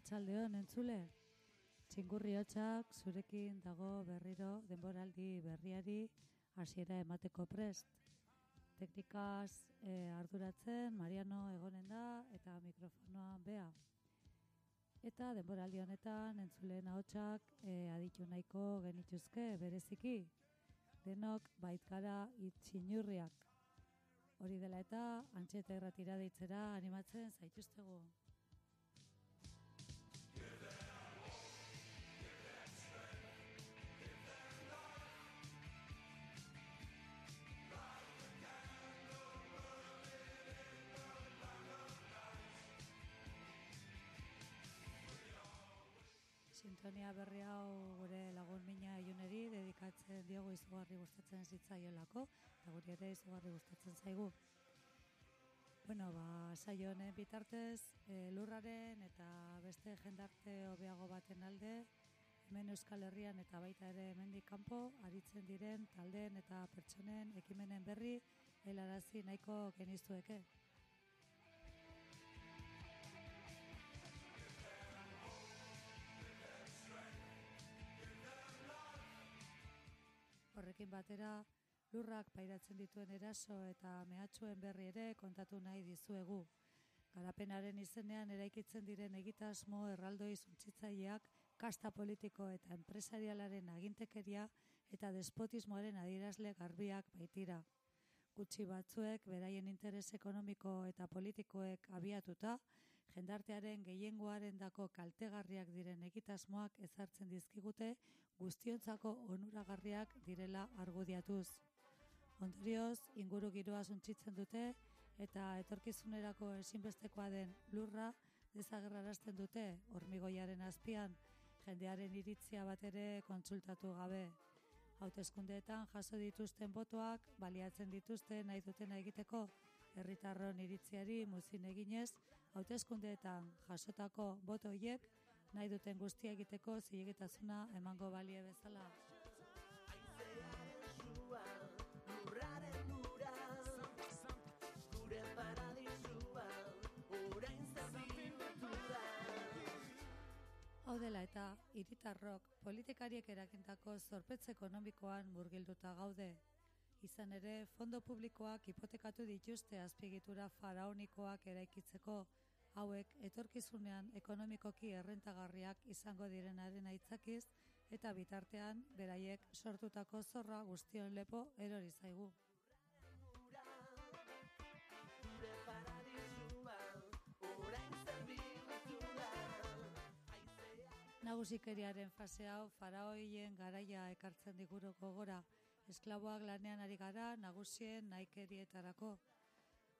arratsaldeon entzule. Txingurri hotxak zurekin dago berriro denboraldi berriari hasiera emateko prest. Teknikaz eh, arduratzen Mariano egonen da eta mikrofonoan bea. Eta denboraldi honetan entzuleen ahotsak eh, aditu nahiko genituzke bereziki. Denok bait gara itxinurriak. Hori dela eta antxeta erratira deitzera animatzen zaituztegu. Sintonia berri hau gure lagun mina iluneri dedikatzen diogu izugarri gustatzen zitzaiolako eta guri ere izugarri gustatzen zaigu. Bueno, ba, saio honen bitartez, e, lurraren eta beste jendarte hobeago baten alde, hemen Euskal Herrian eta baita ere hemendik kanpo aritzen diren taldeen eta pertsonen ekimenen berri helarazi nahiko genizueke. Horrekin batera, lurrak pairatzen dituen eraso eta mehatxuen berri ere kontatu nahi dizuegu. Garapenaren izenean eraikitzen diren egitasmo erraldoi zuntzitzaileak kasta politiko eta enpresarialaren agintekeria eta despotismoaren adierazle garbiak baitira. Gutxi batzuek beraien interes ekonomiko eta politikoek abiatuta, jendartearen gehiengoaren dako kaltegarriak diren egitasmoak ezartzen dizkigute guztiontzako onuragarriak direla argudiatuz. Ondorioz, inguru giroa suntzitzen dute eta etorkizunerako ezinbestekoa den lurra dezagerrarazten dute hormigoiaren azpian jendearen iritzia bat ere kontsultatu gabe. Hautezkundeetan jaso dituzten botoak baliatzen dituzten nahi dutena egiteko herritarron iritziari muzin eginez, hauteskundeetan jasotako boto hiek nahi duten guztia egiteko zilegitasuna emango balie bezala. Hau dela eta hiritarrok politikariek erakintako zorpetze ekonomikoan murgilduta gaude izan ere fondo publikoak hipotekatu dituzte azpiegitura faraonikoak eraikitzeko hauek etorkizunean ekonomikoki errentagarriak izango direnaren aitzakiz eta bitartean beraiek sortutako zorra guztion lepo erori zaigu. Nagusikeriaren fase hau faraoien garaia ekartzen diguroko gora, esklaboak lanean ari gara nagusien naikerietarako.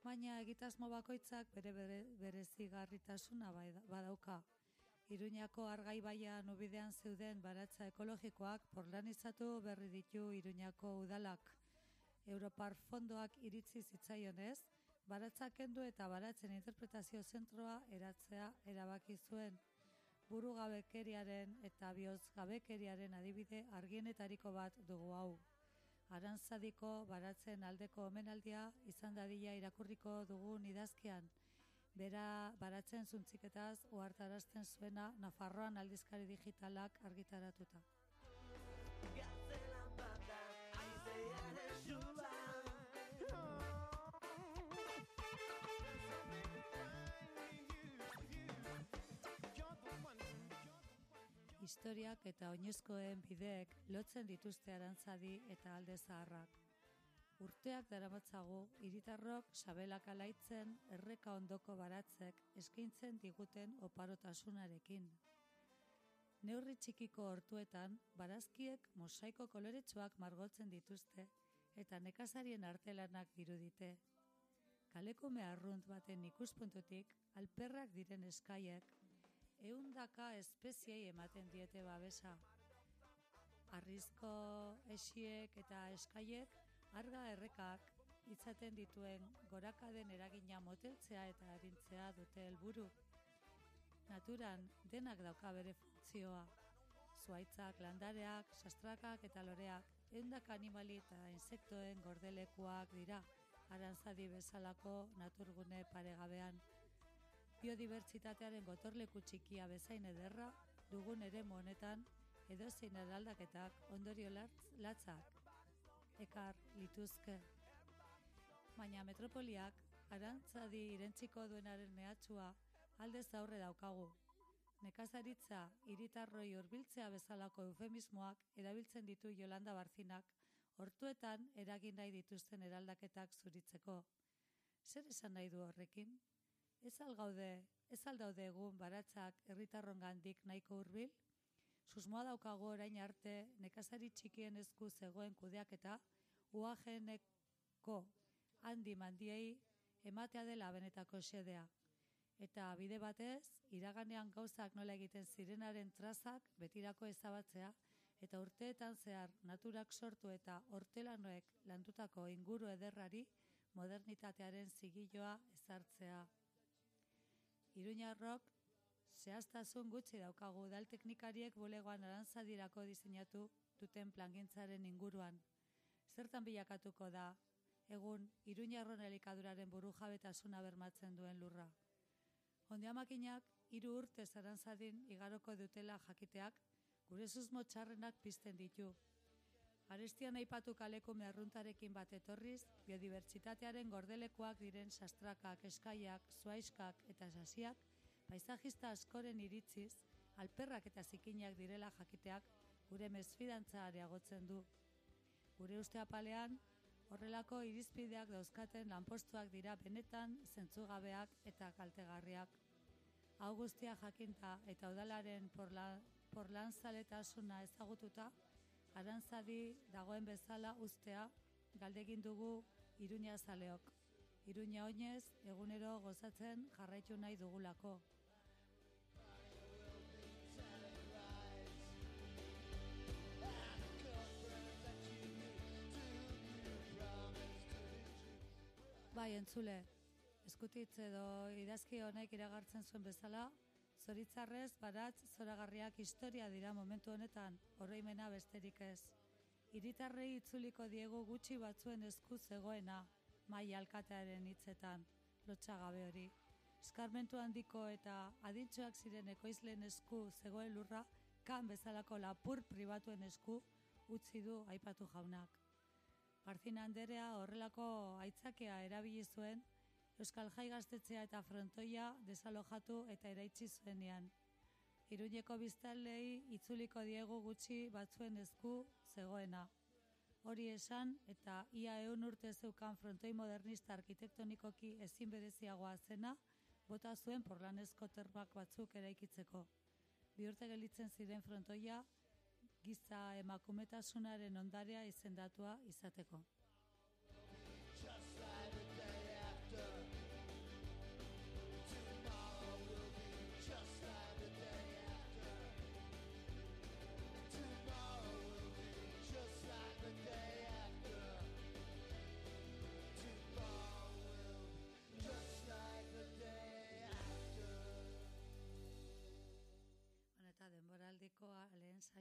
Baina egitasmo bakoitzak bere bere berezigarritasuna bai badauka. Iruñako argai baia nubidean zeuden baratza ekologikoak porlanizatu berri ditu Iruñako udalak. Europar fondoak iritzi zitzaionez, baratza kendu eta baratzen interpretazio zentroa eratzea erabaki zuen. Buru gabekeriaren eta bioz gabekeriaren adibide argienetariko bat dugu hau. Arantzadiko baratzen aldeko omenaldia izan dadila irakurriko dugun idazkian. Bera baratzen zuntziketaz ohartarazten zuena Nafarroan aldizkari digitalak argitaratuta. Historiak eta oinezkoen bideek lotzen dituzte arantzadi eta alde zaharrak. Urteak daramatzagu, hiritarrok sabelak alaitzen erreka ondoko baratzek eskaintzen diguten oparotasunarekin. Neurri txikiko hortuetan, barazkiek mosaiko koloretsuak margotzen dituzte eta nekazarien artelanak dirudite. Kaleko meharrunt baten ikuspuntutik, alperrak diren eskaiek eundaka espeziei ematen diete babesa. Arrizko esiek eta eskaiek arga errekak itzaten dituen gorakaden eragina moteltzea eta erintzea dute helburu. Naturan denak dauka bere funtzioa. Zuaitzak, landareak, sastrakak eta loreak eundak animali eta insektoen gordelekuak dira arantzadi bezalako naturgune paregabean. Biodibertsitatearen gotorleku txikia bezain ederra dugun ere honetan edozein eraldaketak ondorio latzak ekar lituzke. Baina metropoliak arantzadi irentziko duenaren mehatxua aldez aurre daukagu. Nekazaritza hiritarroi hurbiltzea bezalako eufemismoak erabiltzen ditu Jolanda Barzinak hortuetan eragin nahi dituzten eraldaketak zuritzeko. Zer esan nahi du horrekin? Ez algaude, ez aldaude egun baratzak herritarrongandik nahiko hurbil? Susmoa daukago orain arte nekazari txikien esku zegoen kudeaketa uajeneko handi mandiei ematea dela benetako xedea. Eta bide batez, iraganean gauzak nola egiten zirenaren trazak betirako ezabatzea, eta urteetan zehar naturak sortu eta hortelanoek landutako inguru ederrari modernitatearen zigilloa ezartzea. Iruñarrok zehaztasun gutxi daukagu dal teknikariek bulegoan arantzadirako diseinatu duten plangintzaren inguruan. Zertan bilakatuko da, egun Iruñarron elikaduraren buru jabetasuna bermatzen duen lurra. Ondiamakinak, hiru urte zarantzadin igaroko dutela jakiteak, gure susmo txarrenak pizten ditu. Arestian aipatu kaleko meharruntarekin bat etorriz, biodibertsitatearen gordelekoak diren sastrakak, eskaiak, zuaiskak eta sasiak, paisajista askoren iritziz, alperrak eta zikinak direla jakiteak gure mesfidantza areagotzen du. Gure uste apalean, horrelako irizpideak dauzkaten lanpostuak dira benetan zentzugabeak eta kaltegarriak. Augustia jakinta eta udalaren porla, porlan zaletasuna ezagututa, arantzadi dagoen bezala ustea galdegin dugu iruña zaleok. Iruña oinez, egunero gozatzen jarraitu nahi dugulako. Bai, entzule, eskutitze edo idazki honek iragartzen zuen bezala, Zoritzarrez, baratz, zoragarriak historia dira momentu honetan, horreimena besterik ez. Iritarrei itzuliko diegu gutxi batzuen esku zegoena, mai alkatearen hitzetan, lotxagabe hori. Eskarmentu handiko eta adintxoak ziren ekoizlen esku zegoen lurra, kan bezalako lapur pribatuen esku utzi du aipatu jaunak. Barzina Anderea horrelako aitzakea erabili zuen, Euskal Jai Gaztetzea eta Frontoia desalojatu eta eraitsi zuenean. Iruñeko biztalei itzuliko diego gutxi batzuen esku zegoena. Hori esan eta ia eun urte zeukan frontoi modernista arkitektonikoki ezin bereziagoa zena, bota zuen porlanezko terbak batzuk eraikitzeko. Bi urte gelitzen ziren frontoia, giza emakumetasunaren ondarea izendatua izateko.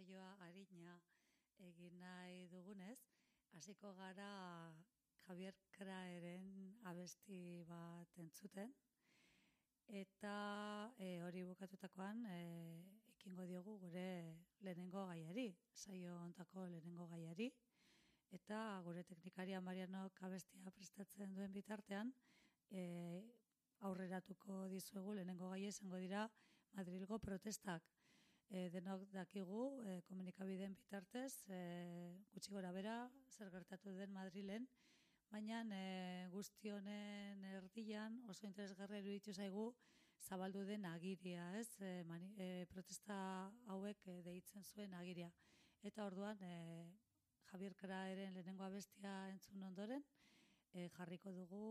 Saioa harina egin nahi dugunez, hasiko gara Javier Kraeren abesti bat entzuten, eta e, hori bukatutakoan e, ekingo diogu gure lehenengo gaiari, saio ontako lehenengo gaiari, eta gure teknikaria Mariano abestia prestatzen duen bitartean, e, aurreratuko dizuegu lehenengo gai izango dira Madrilgo protestak e, denok dakigu e, komunikabideen bitartez, e, gutxi gora bera, zer gertatu den Madrilen, baina e, guzti honen erdian oso interesgarri eruditu zaigu zabaldu den agiria, ez? E, mani, e, protesta hauek e, deitzen zuen agiria. Eta orduan, e, Javier Kraeren lehenengo abestia entzun ondoren, e, jarriko dugu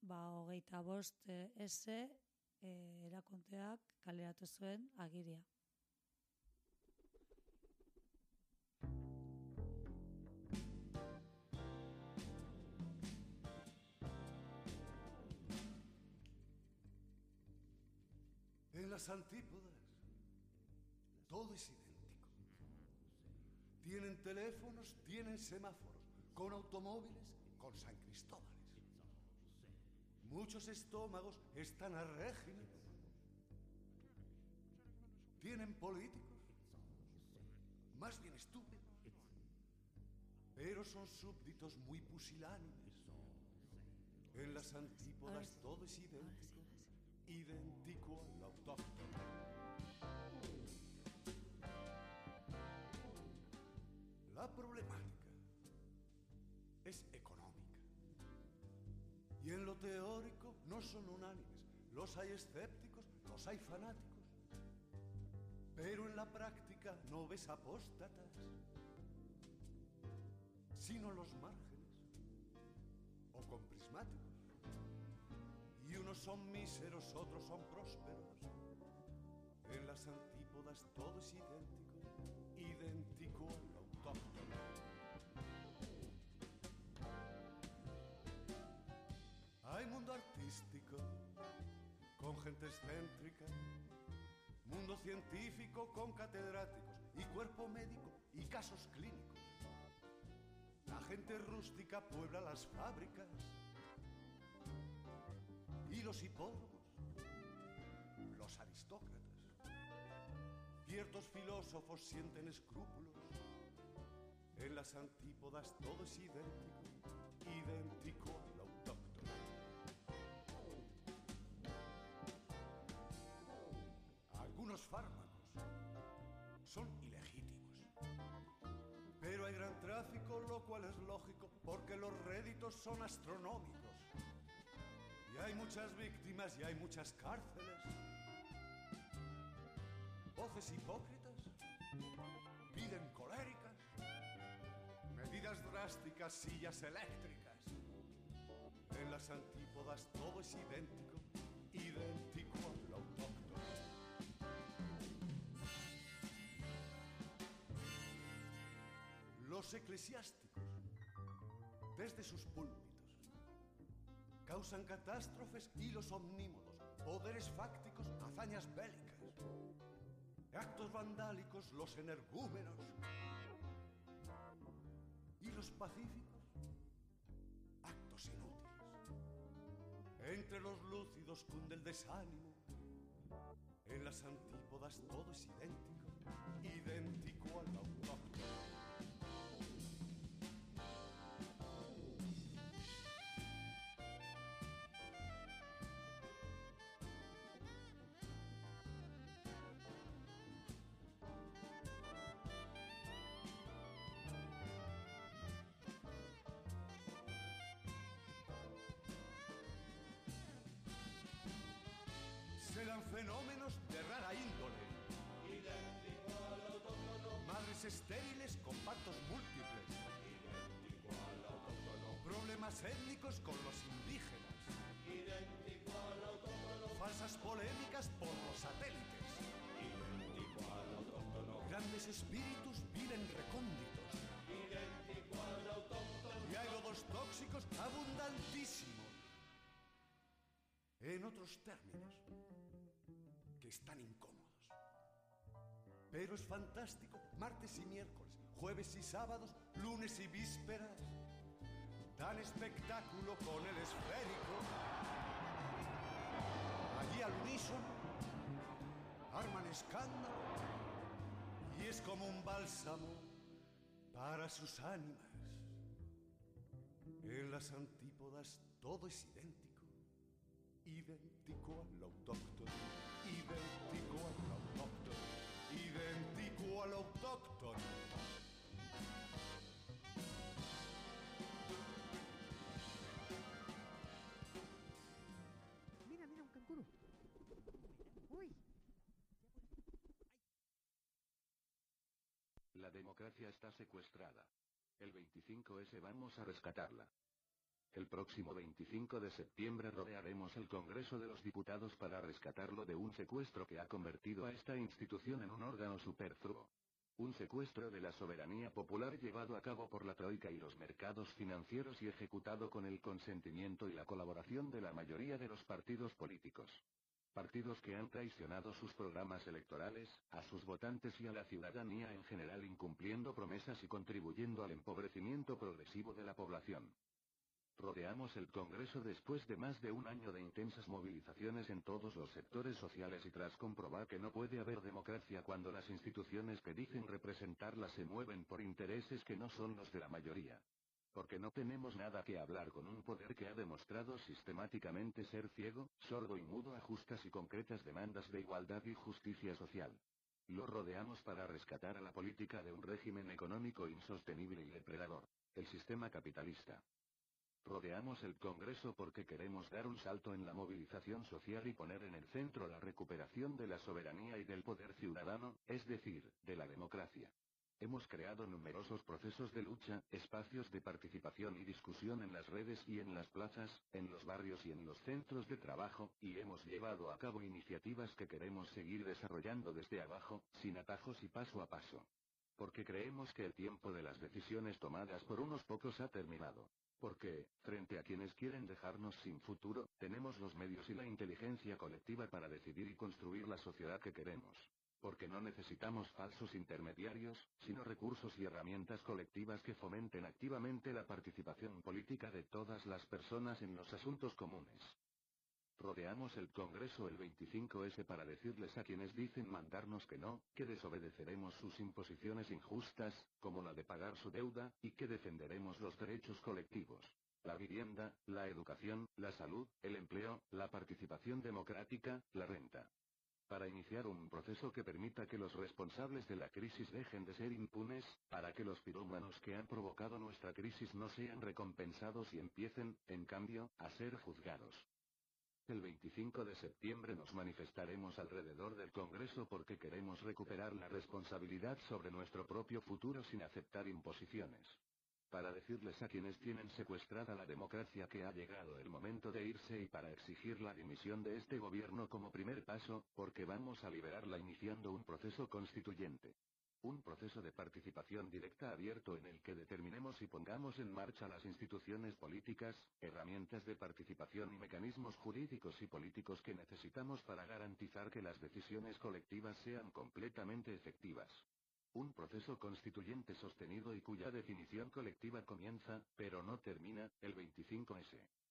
ba, hogeita bost e, ese e, erakonteak kaleratu zuen agiria. Las antípodas, todo es idéntico. Tienen teléfonos, tienen semáforos, con automóviles, con San Cristóbales. Muchos estómagos están a régimen. Tienen políticos, más bien estúpidos, pero son súbditos muy pusilánimes. En las antípodas todo es idéntico, idéntico al autóctono. La problemática es económica. Y en lo teórico no son unánimes. Los hay escépticos, los hay fanáticos. Pero en la práctica no ves apóstatas, sino los márgenes o con prismáticos. Unos son míseros, otros son prósperos. En las antípodas todo es idéntico, idéntico al autóctono. Hay mundo artístico, con gente excéntrica, mundo científico con catedráticos y cuerpo médico y casos clínicos. La gente rústica puebla las fábricas y los hipódromos, los aristócratas. Ciertos filósofos sienten escrúpulos. En las antípodas todo es idéntico, idéntico al autóctono. Algunos fármacos son ilegítimos. Pero hay gran tráfico, lo cual es lógico, porque los réditos son astronómicos. Hay muchas víctimas y hay muchas cárceles. Voces hipócritas piden coléricas. Medidas drásticas, sillas eléctricas. En las antípodas todo es idéntico, idéntico al autóctono. Los eclesiásticos, desde sus púlpitos, causan catástrofes y los omnímodos, poderes fácticos, hazañas bélicas, actos vandálicos, los energúmenos y los pacíficos, actos inútiles. Entre los lúcidos cunde el desánimo, en las antípodas todo es idéntico, idéntico al autóctono. Fenómenos de rara índole. Al Madres estériles con partos múltiples. Problemas étnicos con los indígenas. Falsas polémicas por los satélites. Grandes espíritus viven recónditos. al autóctono, Y hay lobos tóxicos abundantísimos. En otros términos, que están incómodos. Pero es fantástico, martes y miércoles, jueves y sábados, lunes y vísperas. Dan espectáculo con el esférico. Allí al unísono, arman escándalo. Y es como un bálsamo para sus ánimas. En las antípodas todo es idéntico, idéntico al autóctono, idéntico al autóctono, idéntico al autóctono. Mira, mira, un canguro. Uy, La democracia está secuestrada. El 25S vamos a rescatarla. El próximo 25 de septiembre rodearemos el Congreso de los Diputados para rescatarlo de un secuestro que ha convertido a esta institución en un órgano superfluo. Un secuestro de la soberanía popular llevado a cabo por la Troika y los mercados financieros y ejecutado con el consentimiento y la colaboración de la mayoría de los partidos políticos. Partidos que han traicionado sus programas electorales, a sus votantes y a la ciudadanía en general incumpliendo promesas y contribuyendo al empobrecimiento progresivo de la población. Rodeamos el Congreso después de más de un año de intensas movilizaciones en todos los sectores sociales y tras comprobar que no puede haber democracia cuando las instituciones que dicen representarla se mueven por intereses que no son los de la mayoría. Porque no tenemos nada que hablar con un poder que ha demostrado sistemáticamente ser ciego, sordo y mudo a justas y concretas demandas de igualdad y justicia social. Lo rodeamos para rescatar a la política de un régimen económico insostenible y depredador, el sistema capitalista. Rodeamos el Congreso porque queremos dar un salto en la movilización social y poner en el centro la recuperación de la soberanía y del poder ciudadano, es decir, de la democracia. Hemos creado numerosos procesos de lucha, espacios de participación y discusión en las redes y en las plazas, en los barrios y en los centros de trabajo, y hemos llevado a cabo iniciativas que queremos seguir desarrollando desde abajo, sin atajos y paso a paso. Porque creemos que el tiempo de las decisiones tomadas por unos pocos ha terminado. Porque, frente a quienes quieren dejarnos sin futuro, tenemos los medios y la inteligencia colectiva para decidir y construir la sociedad que queremos. Porque no necesitamos falsos intermediarios, sino recursos y herramientas colectivas que fomenten activamente la participación política de todas las personas en los asuntos comunes. Rodeamos el Congreso el 25S para decirles a quienes dicen mandarnos que no, que desobedeceremos sus imposiciones injustas, como la de pagar su deuda, y que defenderemos los derechos colectivos. La vivienda, la educación, la salud, el empleo, la participación democrática, la renta para iniciar un proceso que permita que los responsables de la crisis dejen de ser impunes, para que los pirómanos que han provocado nuestra crisis no sean recompensados y empiecen, en cambio, a ser juzgados. El 25 de septiembre nos manifestaremos alrededor del Congreso porque queremos recuperar la responsabilidad sobre nuestro propio futuro sin aceptar imposiciones para decirles a quienes tienen secuestrada la democracia que ha llegado el momento de irse y para exigir la dimisión de este gobierno como primer paso, porque vamos a liberarla iniciando un proceso constituyente. Un proceso de participación directa abierto en el que determinemos y pongamos en marcha las instituciones políticas, herramientas de participación y mecanismos jurídicos y políticos que necesitamos para garantizar que las decisiones colectivas sean completamente efectivas. Un proceso constituyente sostenido y cuya definición colectiva comienza, pero no termina, el 25S.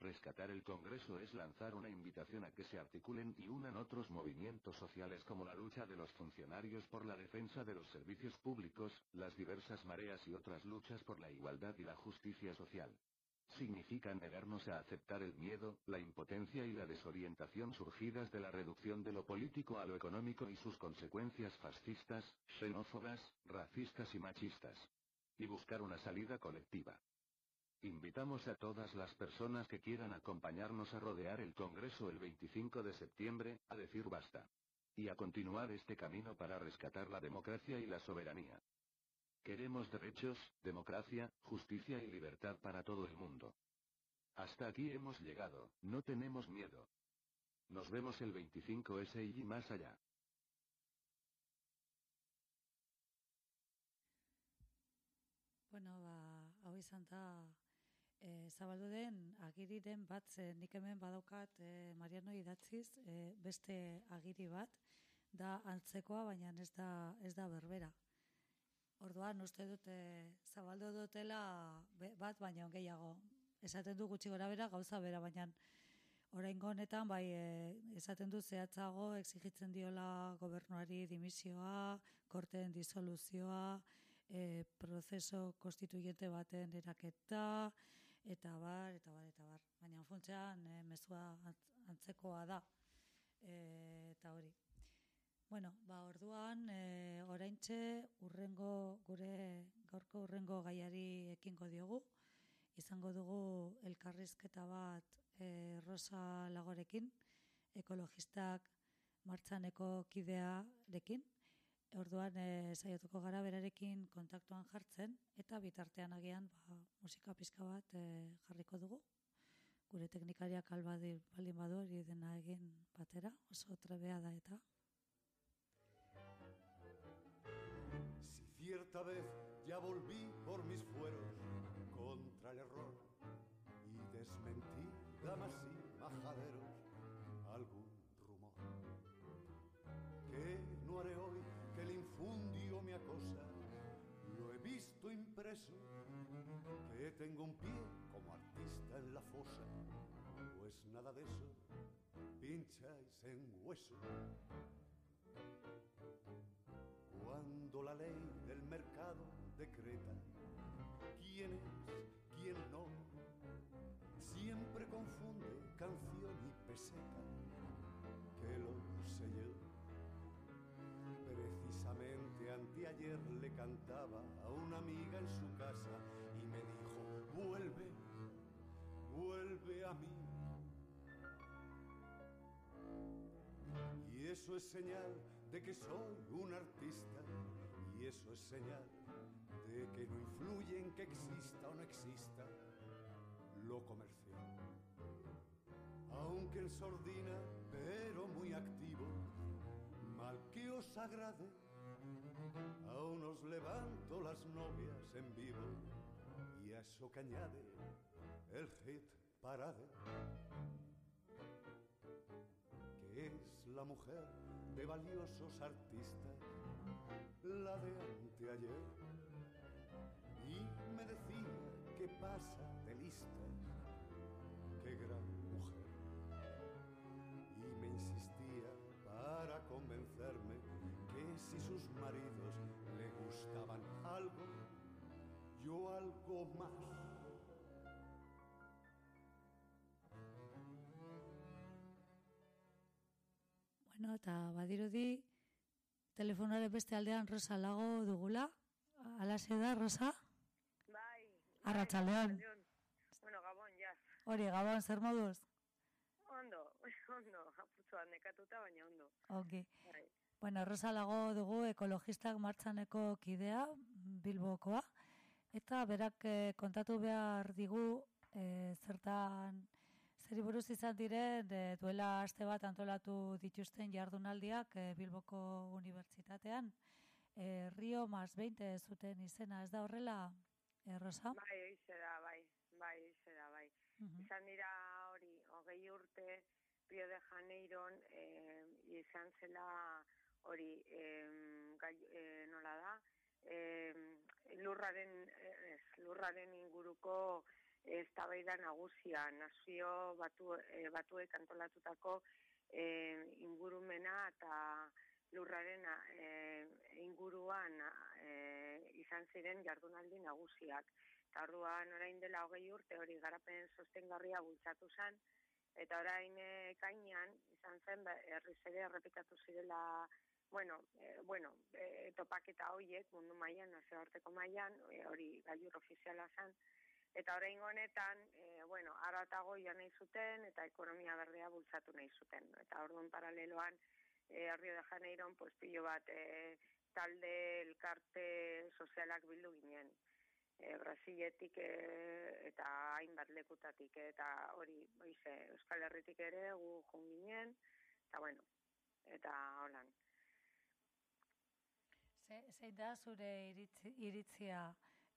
Rescatar el Congreso es lanzar una invitación a que se articulen y unan otros movimientos sociales como la lucha de los funcionarios por la defensa de los servicios públicos, las diversas mareas y otras luchas por la igualdad y la justicia social significa negarnos a aceptar el miedo, la impotencia y la desorientación surgidas de la reducción de lo político a lo económico y sus consecuencias fascistas, xenófobas, racistas y machistas. Y buscar una salida colectiva. Invitamos a todas las personas que quieran acompañarnos a rodear el Congreso el 25 de septiembre, a decir basta. Y a continuar este camino para rescatar la democracia y la soberanía. Queremos derechos, democracia, justicia y libertad para todo el mundo. Hasta aquí hemos llegado, no tenemos miedo. Nos vemos el 25S y más allá. Bueno, ba, hau izan da, e, zabaldu den, agiriren bat, ze nik hemen badaukat e, Mariano idatziz, e, beste agiri bat, da antzekoa, baina ez da, ez da berbera. Orduan, uste dute, zabaldu dutela bat, baina gehiago. Esaten du gutxi gora bera, gauza bera, baina orain honetan bai, e, esaten du zehatzago, exigitzen diola gobernuari dimisioa, korteen disoluzioa, e, prozeso konstituyente baten eraketa, eta bar, eta bar, eta bar. Baina funtzean, e, mezua antz- antzekoa da. E, eta hori. Bueno, ba, orduan, e, oraintxe urrengo, gure gaurko urrengo gaiari ekingo diogu. Izango dugu elkarrizketa bat e, Rosa Lagorekin, ekologistak martxaneko kidearekin. Orduan, e, saiatuko gara berarekin kontaktuan jartzen, eta bitartean agian ba, musika pizka bat e, jarriko dugu. Gure teknikariak albadi baldin badu hori dena egin batera, oso trebea da eta. Si cierta vez ya volví por mis fueros tengo un pie como artista en la fosa, pues nada de eso, pinchas en hueso. Cuando eso es señal de que soy un artista y eso es señal de que no influye en que exista o no exista lo comercial. Aunque en sordina, pero muy activo, mal que os agrade, aún os levanto las novias en vivo y a eso que añade el hit parade, la mujer de valiosos artistas, la de anteayer, y me decía que pasa de lista, qué gran mujer, y me insistía para convencerme que si sus maridos le gustaban algo, yo algo más. Bueno, eta badirudi telefonaren beste aldean Rosa lago dugula. Alaxe da, Rosa? Bai. Arratsaldeon. arratsaldeon. Bueno, Gabon, ja. Hori, gabon, zer moduz? Ondo, ondo, apurtzuan nekatuta, baina ondo. Oki. Bai. Bueno, Rosa lago dugu ekologistak martxaneko kidea, Bilbokoa, eta berak eh, kontatu behar digu eh, zertan zeri buruz izan diren eh, duela aste bat antolatu dituzten jardunaldiak eh, Bilboko Unibertsitatean. Eh, Rio más 20 zuten izena, ez da horrela, eh, Rosa? Bai, eize da, bai, bai, eize da, bai. Mhm. Izan dira hori, hogei urte, Rio de Janeiron, eh, izan zela hori, eh, gai, eh, nola da, eh, lurraren, ez, lurraren inguruko eztabaida nagusia, nazio batu, eh, batuek antolatutako eh, ingurumena eta lurraren eh, inguruan eh, izan ziren jardunaldi nagusiak. Eta orduan orain dela hogei urte hori garapen sostengarria bultzatu zen, eta orain kainan izan zen ba, herriz ere errepikatu zirela bueno, eh, bueno, eh, topaketa hoiek mundu mailan nazioarteko mailan hori gailur ofiziala zen, eta orain honetan, eh, bueno, aratago joan nahi zuten eta ekonomia berdea bultzatu nahi zuten. Eta orduan paraleloan, eh, Rio de Janeiron, pues, pilo bat eh, talde elkarte sozialak bildu ginen. E, Brasiletik e, eta hainbat lekutatik eta hori oize, Euskal Herritik ere gu joan ginen, eta bueno, eta holan. Ze, zein da zure iritzi, iritzia?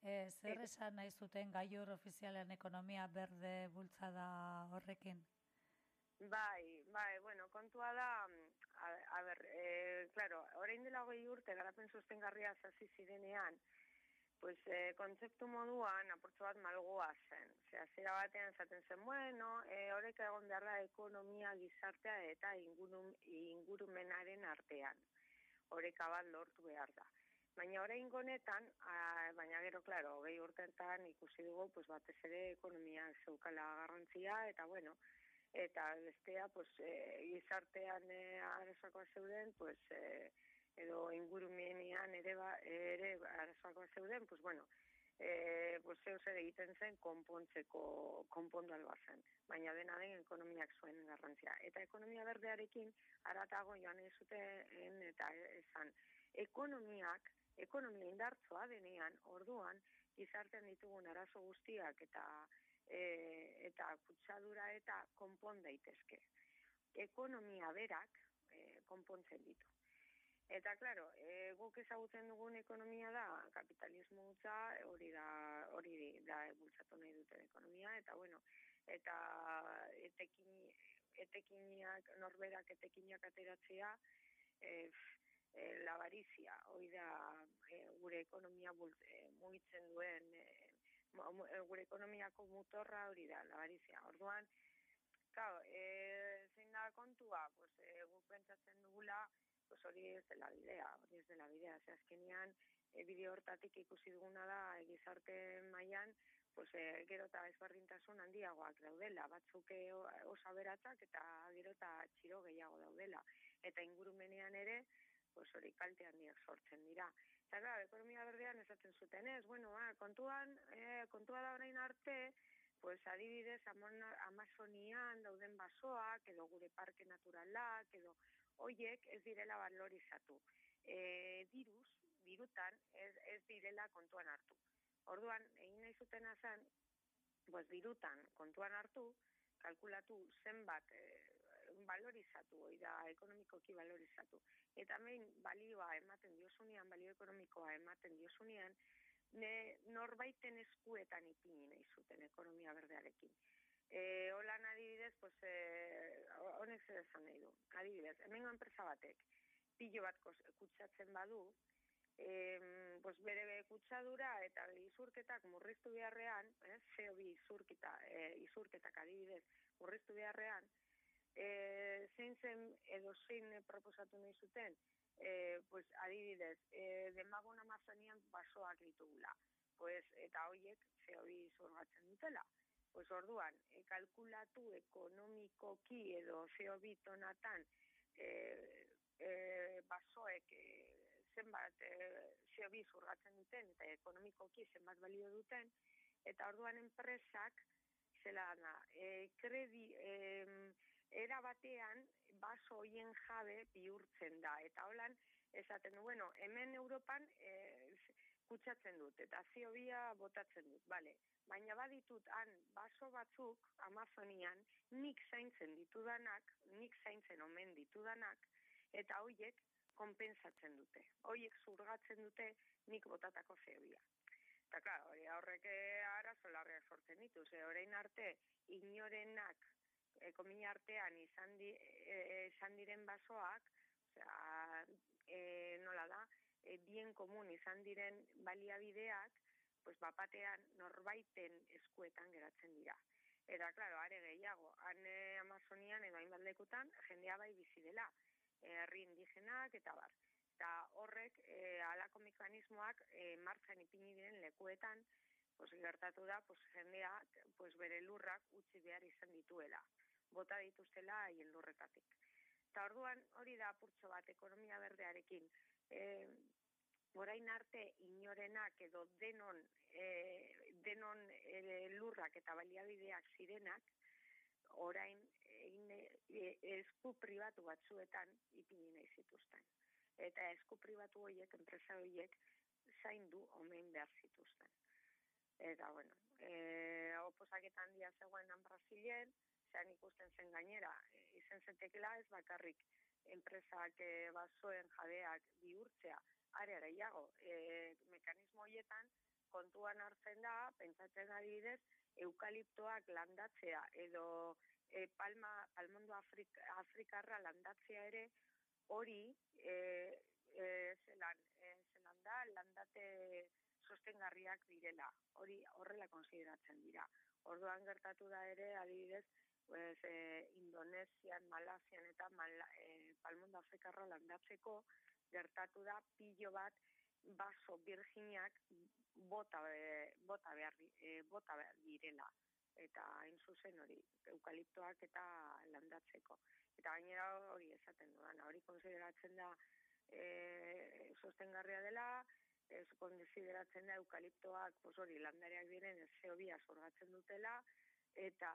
E, zer Eh. esan nahi zuten gaiur ofizialen ekonomia berde bultzada horrekin? Bai, bai, bueno, kontua da, a, a ber, e, claro, orain dela hogei urte garapen sustengarria hasi zirenean, pues e, kontzeptu moduan apurtxo bat malgoa zen. Osea, zera batean zaten zen, bueno, e, horrek egon behar da ekonomia gizartea eta ingurum, ingurumenaren artean. Horeka bat lortu behar da. Baina orain honetan, baina gero, claro, hogei urteetan ikusi dugu, pues batez ere ekonomia zeukala garrantzia, eta bueno, eta bestea, pues, e, gizartean e, arazoakoa zeuden, pues, e, edo ingurumenean ere, ba, ere arazoakoa zeuden, pues, bueno, e, pues, zeu zer egiten zen konpontzeko, konpondu alba zen. Baina dena den ekonomiak zuen garrantzia. Eta ekonomia berdearekin, aratago joan zuten, eta esan, ekonomiak, ekonomia indartzoa denean, orduan, gizartean ditugun arazo guztiak eta e, eta kutsadura eta konpon daitezke. Ekonomia berak e, konpontzen ditu. Eta, claro, e, guk ezagutzen dugun ekonomia da, kapitalismo hutsa, hori da, hori da bultzatu nahi duten ekonomia, eta, bueno, eta etekin, etekiniak, norberak etekinak ateratzea, e, e, labarizia, hori da e, gure ekonomia bult, e, mugitzen duen e, eh, gure ekonomiako motorra hori da, labarizia. Orduan, Claro, e, zein da kontua, pues, e, guk pentsatzen dugula, pues hori ez dela bidea, hori ez dela bidea. Ze azkenean, e, bideo hortatik ikusi duguna da, e, gizarte mailan pues, e, gero eta ezberdintasun handiagoak daudela, batzuk e, o- oso aberatzak eta gero eta txiro gehiago daudela. Eta ingurumenean ere, pues hori kalte handiak sortzen dira. Eta gara, ekonomia berdean esaten zuten ez, bueno, ah, kontuan, eh, kontua da orain arte, pues adibidez Amazonian dauden basoak edo gure parke naturalak edo hoiek ez direla valorizatu. E, diruz, dirutan ez, ez direla kontuan hartu. Orduan, egin nahi zutena zen, pues dirutan kontuan hartu, kalkulatu zenbat e, valorizatu, hori da ekonomikoki valorizatu. Eta hemen balioa ematen diozunean, balio ekonomikoa ematen diozunean, ne, norbaiten eskuetan ipini nahi zuten ekonomia berdearekin. E, holan adibidez, pues, e, honek zer esan nahi du. Adibidez, hemengo enpresa batek, pilo bat kutsatzen badu, em, pues bere be kutsadura eta izurketak murriztu beharrean, eh, CO2 izurketa, eh, izurketak adibidez murriztu beharrean, eh, zen edo zein eh, proposatu nahi zuten, eh, pues adibidez, eh, demagun amazonian basoak ditugula, pues, eta hoiek CO2 izurgatzen dutela. Pues orduan, e, kalkulatu ekonomikoki edo CO2 tonatan e, e, basoek e, zenbat e, CO2 zurgatzen duten eta ekonomikoki zenbat balio duten, eta orduan enpresak zela da, e, kredi, e, era batean baso hoien jabe bihurtzen da, eta holan esaten du, bueno, hemen Europan e, kutsatzen dut, eta ziobia botatzen dut, bale, baina baditut han baso batzuk Amazonian nik zaintzen ditudanak, nik zaintzen omen ditudanak, eta hoiek konpensatzen dute. Hoiek zurgatzen dute nik botatako zeobia. Eta hori horrek eh, arazo larriak sortzen ditu, ze orain arte inorenak ekomina artean izan, di, e, izan diren basoak, osea, e, nola da, e, bien komun izan diren baliabideak, pues bapatean norbaiten eskuetan geratzen dira. Eta, claro, are gehiago, han eh, Amazonian edo hainbat jendea bai bizi dela, herri indigenak eta bar. Eta horrek, e, alako mekanismoak e, martxan ipini diren lekuetan, pues, gertatu da, pues, jendeak pues, bere lurrak utzi behar izan dituela, bota dituztela haien lurretatik. Eta orduan hori da apurtxo bat ekonomia berdearekin. E, orain arte inorenak edo denon, e, denon e, lurrak eta baliabideak zirenak, orain egin e, esku pribatu batzuetan ipini nahi zituzten. Eta esku pribatu horiek, enpresa horiek, zaindu omen behar zituzten. Eta, bueno, e, oposaketan handia zegoenan Brasilen, zean ikusten zen gainera, e, izen zentekela ez bakarrik enpresak e, basoen jabeak bihurtzea, are gehiago, e, mekanismo horietan kontuan hartzen da, pentsatzen adibidez, eukaliptoak landatzea edo e, palma, palmondo Afrik, Afrikarra landatzea ere hori e, e, zelan, e, zelan da, landate sostengarriak direla, hori horrela konsideratzen dira. Orduan gertatu da ere, adibidez, pues, e, Indonesian, Malasian eta Mala, e, palmondo Afrikarra landatzeko gertatu da pilo bat baso virginiak bota, e, bota, behar, e, bota behar direla. Eta hain zuzen hori, eukaliptoak eta landatzeko. Eta gainera hori esaten dudan, hori konsideratzen da e, sostengarria dela, ez konsideratzen da eukaliptoak, pues hori, landareak diren zeobia sorgatzen dutela, eta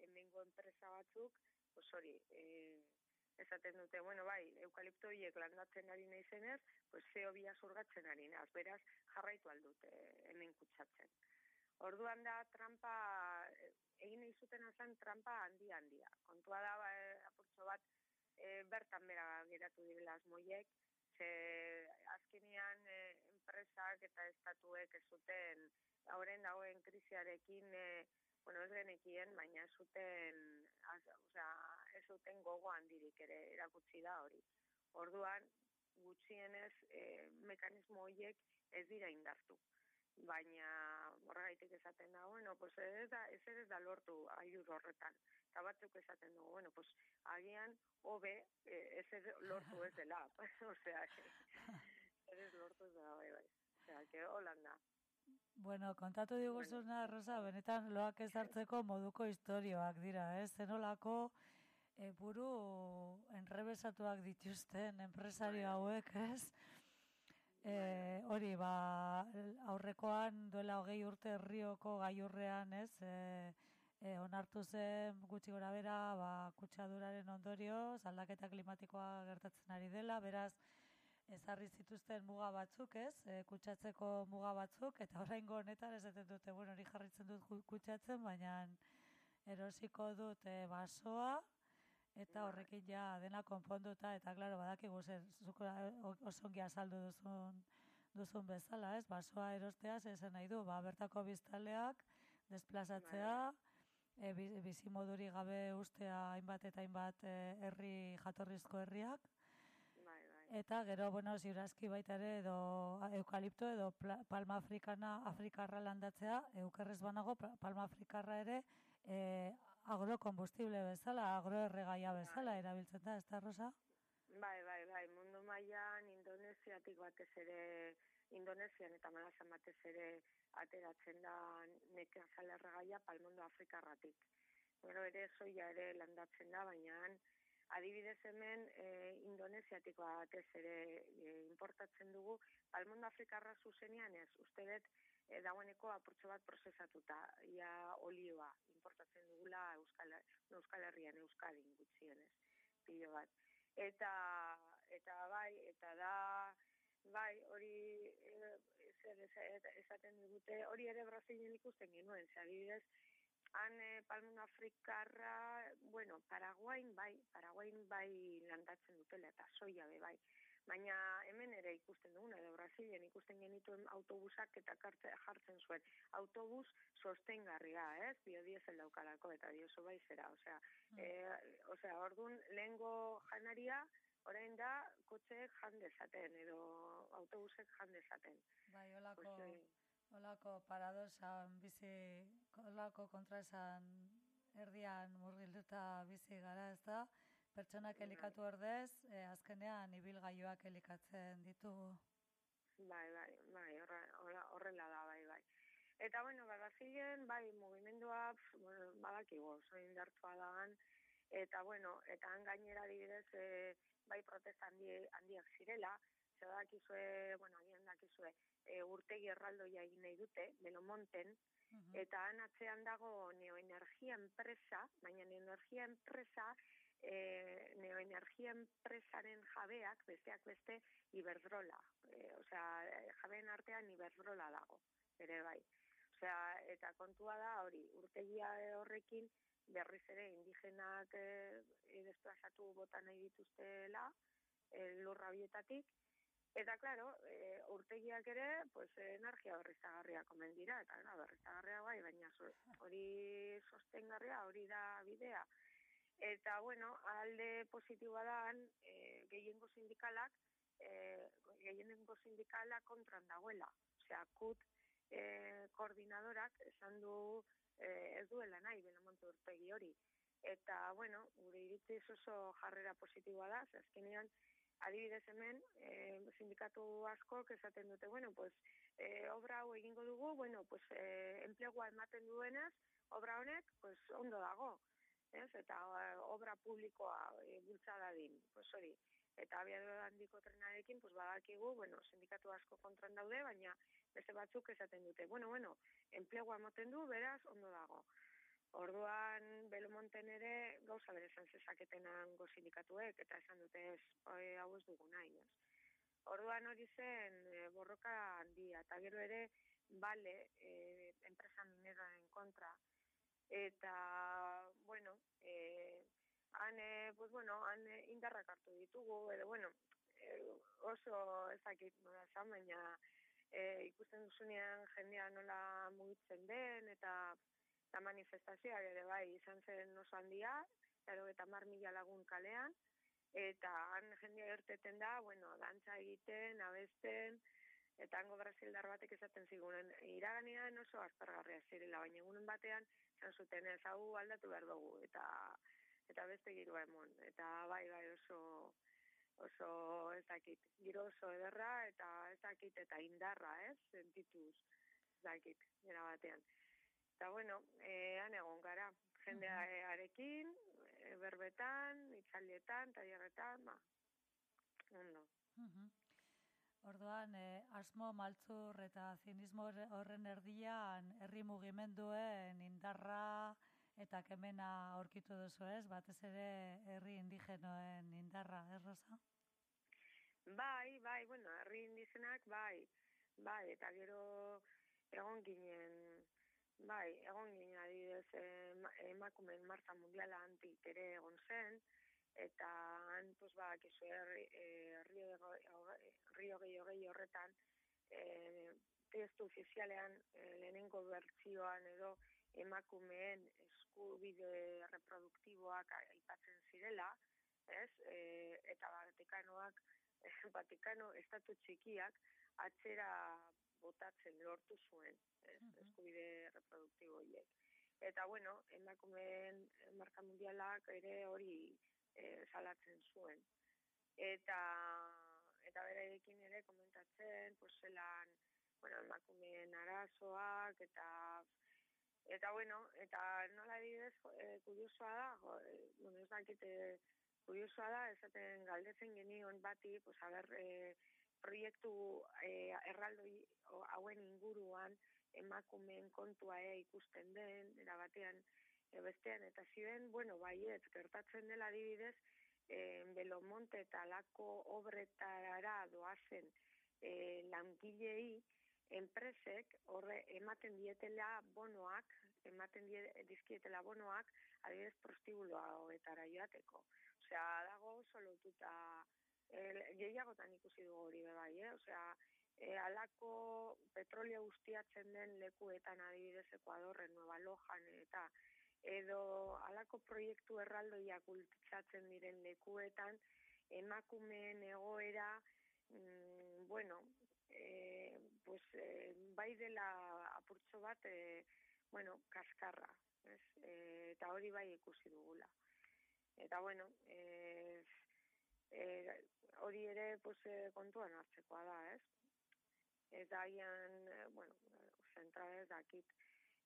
hemengo enpresa batzuk, pues hori, e, esaten dute, bueno, bai, eukalipto horiek landatzen ari nahi zenez, pues zeobia sorgatzen ari naz, beraz, jarraitu aldute hemen kutsatzen. Orduan da trampa, eh, egin nahi zuten zen trampa handi handia. Kontua da, ba, eh, apurtxo bat, e, bertan bera geratu direla asmoiek, ze azkenean e, enpresak eta estatuek ez zuten, horren dagoen krisiarekin, e, bueno, ez genekien, baina ez zuten, osea, ez zuten gogo handirik ere erakutsi da hori. Orduan, gutxienez, e, mekanismo horiek ez dira indartu. baina horregaitik esaten da, bueno, pues ez da, ez ez da lortu aiur horretan. Eta batzuk esaten dugu, bueno, pues agian hobe eh, ez ez lortu ez dela. Osea, ez ez lortu ez dela, bai, bai. Osea, que holanda. Bueno, kontatu diguzuna, Rosa, benetan loak ez hartzeko moduko historioak dira, ez? Zenolako e, buru enrebesatuak dituzten enpresario Bai. hauek, ez? E, hori, ba, aurrekoan duela hogei urte herrioko gaiurrean, ez? E, e, onartu zen gutxi gora bera, ba, kutsaduraren ondorioz, aldaketa klimatikoa gertatzen ari dela, beraz, ezarri zituzten muga batzuk, ez? E, kutsatzeko muga batzuk, eta oraingo honetan ez dute, bueno, hori jarritzen dut ku- kutsatzen, baina erosiko dut e, basoa, eta Bai. horrekin ja dena konponduta, eta klaro, badakigu zer, zuk eh, o- oso ongi azaldu duzun, duzun bezala, ez? Basoa erostea, esan nahi du, ba, bertako biztaleak, desplazatzea, e, bi- bizimoduri gabe ustea hainbat eta hainbat herri jatorrizko herriak. Eta gero, bueno, ziurazki baita ere, edo eukalipto edo palma afrikana, afrikarra landatzea, eukerrez banago, pa- palma afrikarra ere, e, agrokombustible bezala, agroerregaia bezala erabiltzen da, ez da, Rosa? Bai, bai, bai, mundu mailan Indonesiatik batez ere, Indonesian eta Malasan batez ere ateratzen da nekazal erregaia palmondo afrikarratik. Gero ere soia ere landatzen da, baina adibidez hemen e, Indonesiatik batez ere e, importatzen dugu, palmondo afrikarra zuzenean ez, uste dut e, dagoeneko apurtxo bat prozesatuta, ia olioa importatzen dugula Euskal, Euskal Herrian, Euskadin gutxienez, pilo bat. Eta eta bai eta da bai hori eh, zer ez- esaten digute hori ere Brasilen ikusten genuen ze adibidez han eh, palmun afrikarra bueno Paraguain bai Paraguain bai landatzen dutela eta soia be bai baina hemen ere ikusten duguna edo Brasilen ikusten genituen autobusak eta kartze, jartzen zuen autobus sostengarria, ez? Biodiesel daukalako eta dioso bai zera, osea, Mm. eh, osea, ordun lehengo janaria orain da kotxeek jan dezaten edo autobusek jan dezaten. Bai, Pues, olako, olako paradoxan bizi, olako kontraesan erdian murgilduta bizi gara, ez da? Pertsonak Bai. elikatu ordez, e, azkenean ibilgailuak elikatzen ditugu. Bai, bai, bai, horrela da, bai, bai. Eta, bueno, Brasilen, bai, mugimendua, bueno, badakigu, oso indartsua da han, eta, bueno, eta han gainera adibidez, e, bai, protesta handi, handiak zirela, badakizue, bueno, agian dakizue, e, urtegi erraldoia egin nahi dute, Belomonten, Mhm. eta han atzean dago neoenergia enpresa, baina neoenergia enpresa, e, neoenergia enpresaren jabeak, besteak beste, Iberdrola. E, osea, jabeen artean Iberdrola dago, ere bai. Osea, eta kontua da hori, urtegia horrekin berriz ere indigenak e, desplazatu bota nahi dituztela e, lurra bietatik, Eta, claro, e, urtegiak ere, pues, energia berriztagarria komen dira, eta no, berriztagarria bai, baina hori sostengarria, hori da bidea. Eta, bueno, alde positiboa da, e, gehiengo sindikalak, e, gehiengo sindikala kontran dagoela. Osea, kut e, koordinadorak esan du e, ez duela nahi, Belamonte urtegi hori. Eta, bueno, gure iritziz oso jarrera positiboa da, azkenean, adibidez hemen, e, sindikatu askok esaten dute, bueno, pues, e, obra hau egingo dugu, bueno, pues, e, enplegua ematen duenez, obra honek, pues, ondo dago, ez? Eta obra publikoa e, bultza dadin, pues, hori. Eta abiadura handiko trenarekin, pues, badakigu, bueno, sindikatu asko kontran daude, baina beste batzuk esaten dute, bueno, bueno, enplegua ematen du, beraz, ondo dago. Orduan, Belomonten ere gauza bere esan zezaketen hango sindikatuek, eta esan dute ez, hau ez dugu nahi, ez. Orduan hori zen e, borroka handia, eta gero ere, bale, e, enpresa mineroaren kontra. Eta, bueno, e, han, e, pues bueno, han e, indarrak hartu ditugu, edo, bueno, e, oso ezakit nola esan, baina e, ikusten duzunean jendea nola mugitzen den, eta eta manifestazioa ere bai izan zen oso handia, laro eta mar mila lagun kalean, eta han jendea irteten da, bueno, dantza egiten, abesten, eta hango brasildar batek esaten zigunen, iraganean oso aspergarria zirela, baina egunen batean, zan zuten ez hau aldatu behar dugu, eta eta beste girua emon, eta bai, bai, oso, oso ez dakit, giro oso ederra, eta ez dakit, eta indarra, ez, sentituz, ez dakit, gara batean. Eta bueno, eh, han egon gara, jendearekin, eh, berbetan, itzaldietan, tailerretan, ba, ondo. Mhm. Orduan, eh, asmo, maltzur eta zinismo horre- horren erdian herri mugimenduen indarra eta kemena aurkitu duzu ez, batez ere herri indigenoen indarra, ez Rosa? Bai, bai, bueno, herri indizenak, bai, bai, eta gero egon ginen, bai, egon ginen adibidez ema- emakumeen martza mundiala antik ere egon zen, eta han, pues, ba, kizu, herri, eh, Rio, Rio gehi horretan, eh, testu ofizialean eh, lehenengo bertsioan edo emakumeen eskubide reproduktiboak aipatzen zirela, ez? E, eta Vatikanoak, Vatikano estatu txikiak atzera botatzen lortu zuen, ez? Mhm. Eskubide reproduktibo horiek. Eta bueno, emakumeen marka mundialak ere hori e, salatzen zuen. Eta eta beraiekin ere komentatzen, pues zelan, bueno, emakumeen arazoak eta eta bueno, eta nola adibidez, e, kuriosoa da, jo, e, bueno, ez dakit e, kuriosoa da, esaten galdetzen genion bati, pues a ber, e, proiektu e, erraldoi hauen inguruan emakumeen kontua ea ikusten den, era batean, e, bestean, eta ziren, bueno, baiet, gertatzen dela adibidez, e, Belomonte eta lako obretara doazen e, langilei, enpresek horre ematen dietela bonoak, ematen die, dizkietela bonoak, adibidez prostibuloa hogetara joateko. Osea, dago oso lotuta, e, gehiagotan ikusi dugu hori bai, eh? Osea, e, alako petrolio guztiatzen den lekuetan adibidez Ekuadorren, Nueva Lojan eta edo alako proiektu erraldoiak bultzatzen diren lekuetan emakumeen egoera mm, bueno, eh, pues, eh, bai dela apurtxo bat, eh, bueno, kaskarra, ez? Eh, eta hori bai ikusi dugula. Eta bueno, eh, eh, hori ere pues, eh, kontuan hartzekoa da, ez? Agian, eh, bueno, zentra ez dakit,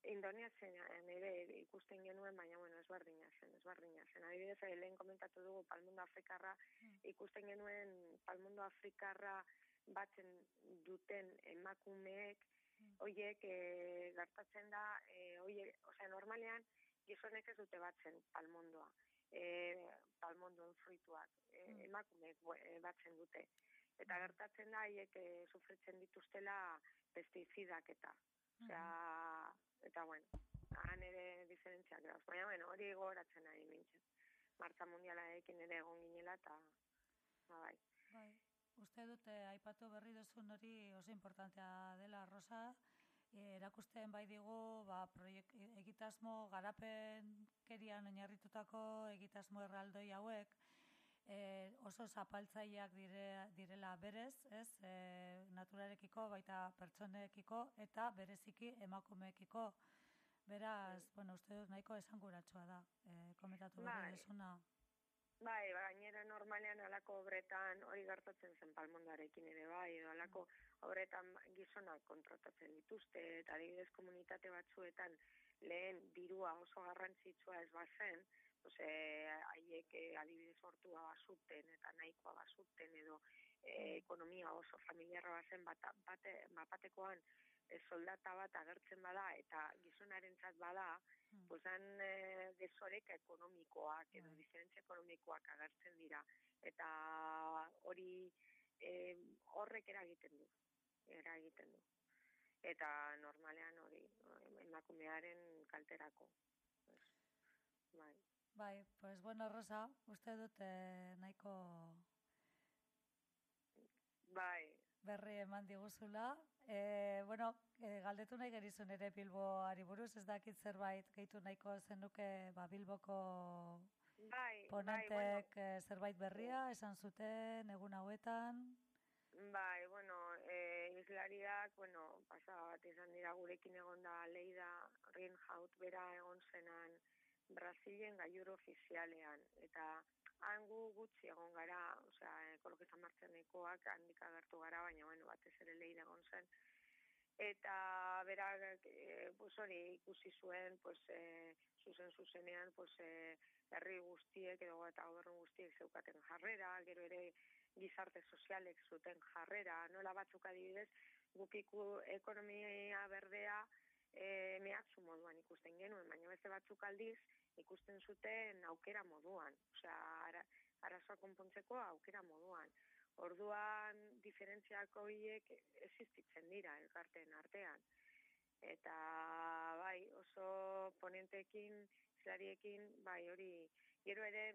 Indonesian ere ikusten genuen, baina bueno, ezberdina zen, ezberdina zen. Adibidez, eh, lehen komentatu dugu palmundo afrikarra, Mm. ikusten genuen palmundo afrikarra batzen duten emakumeek, Mm. hoiek e, gertatzen da, e, hoiek, osea, normalean gizonek ez dute batzen palmondoa, e, palmondoen fruituak, e, Mm. emakumeek batzen dute. Eta Mhm. gertatzen da, haiek e, sufritzen dituztela pestizidak eta, osea, eta bueno, han ere diferentziak dauz. Baina, bueno, hori gogoratzen ari nintzen. Martza mundialarekin ere egon ginela, eta, ba, bai. Bai, uste dute aipatu berri duzun hori oso importantea dela, Rosa, erakusten bai digu, ba, proiek, egitasmo garapen kerian oinarritutako egitasmo erraldoi hauek, e, oso zapaltzaileak dire, direla berez, ez, e, naturarekiko, baita pertsonekiko, eta bereziki emakumeekiko. Beraz, bueno, uste dut nahiko esanguratsua da, e, komentatu berri Bai. Bai, ba, gainera normalean alako obretan hori gertatzen zen palmondarekin ere bai, edo alako obretan gizonak kontratatzen dituzte, eta adibidez komunitate batzuetan lehen dirua oso garrantzitsua ez bazen, eh, haiek eh, adibidez hortua basuten eta nahikoa basuten edo eh, ekonomia oso familiarra bazen bata, bate, bapatekoan eh, soldata bat agertzen bada eta gizonarentzat bada, Mm. pues han eh, desoreka ekonomikoak edo Bai. diferentzia ekonomikoak agertzen dira eta hori eh, horrek eragiten du eragiten du eta normalean hori emakumearen kalterako bai Bai, pues bueno, Rosa, uste dut nahiko bai berri eman diguzula. E, bueno, e, galdetu nahi gerizun ere Bilboari buruz, ez dakit zerbait gehitu nahiko zenuke ba, Bilboko bai ponentek bai, bueno, eh, zerbait berria, esan zuten, egun hauetan. Bai, bueno, e, islariak, bueno, pasaba bat izan dira gurekin egon da Leida Reinhaut bera egon zenan Brasilen gaiur ofizialean. Eta han gu gutxi egon gara, osea, ekologizan martzenekoak handik agertu gara, baina, bueno, batez ere Leida egon zen. Eta berak, e, pues hori ikusi zuen, pues, e, zuzen zuzenean, pues, e, herri guztiek edo eta gobernu guztiek zeukaten jarrera, gero ere gizarte sozialek zuten jarrera, nola batzuk adibidez, gukiku ekonomia berdea e, mehatzu moduan ikusten genuen, baina beste batzuk aldiz ikusten zuten aukera moduan, osea, ara, arazoa konpontzeko aukera moduan. Orduan diferentziak horiek existitzen dira elkarteen artean. Eta bai, oso ponenteekin, zelariekin, bai, hori, gero ere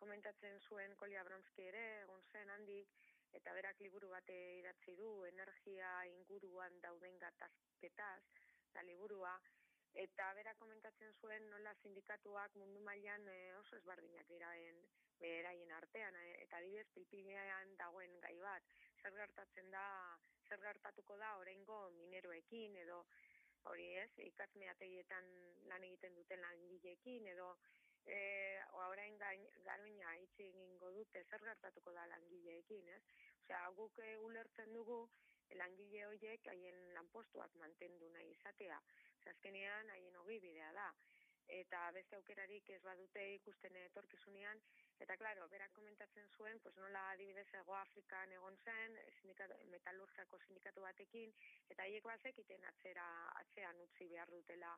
komentatzen zuen Kolia Bronski ere, egon zen handik, eta berak liburu bate idatzi du, energia inguruan dauden gatazketaz, da liburua, eta berak komentatzen zuen nola sindikatuak mundu mailan e, oso ezbardinak diraen beraien artean, e, eta adibidez pilpilean dagoen gai bat, zer gertatzen da, zer gertatuko da oraingo mineroekin, edo hori ez, ikazmeategietan lan egiten duten langileekin, edo eh orain gain garoina itzi egingo dute zer gertatuko da langileekin, ez? Osea, guk e, ulertzen dugu langile horiek haien lanpostuak mantendu nahi izatea. Osea, azkenean haien ogibidea da. Eta beste aukerarik ez badute ikusten etorkizunean. Eta claro, berak komentatzen zuen, pues nola adibidez Ego Afrikan egon zen, sindikatu metalurgiako sindikatu batekin eta haiek bazekiten atzera atzean utzi behar dutela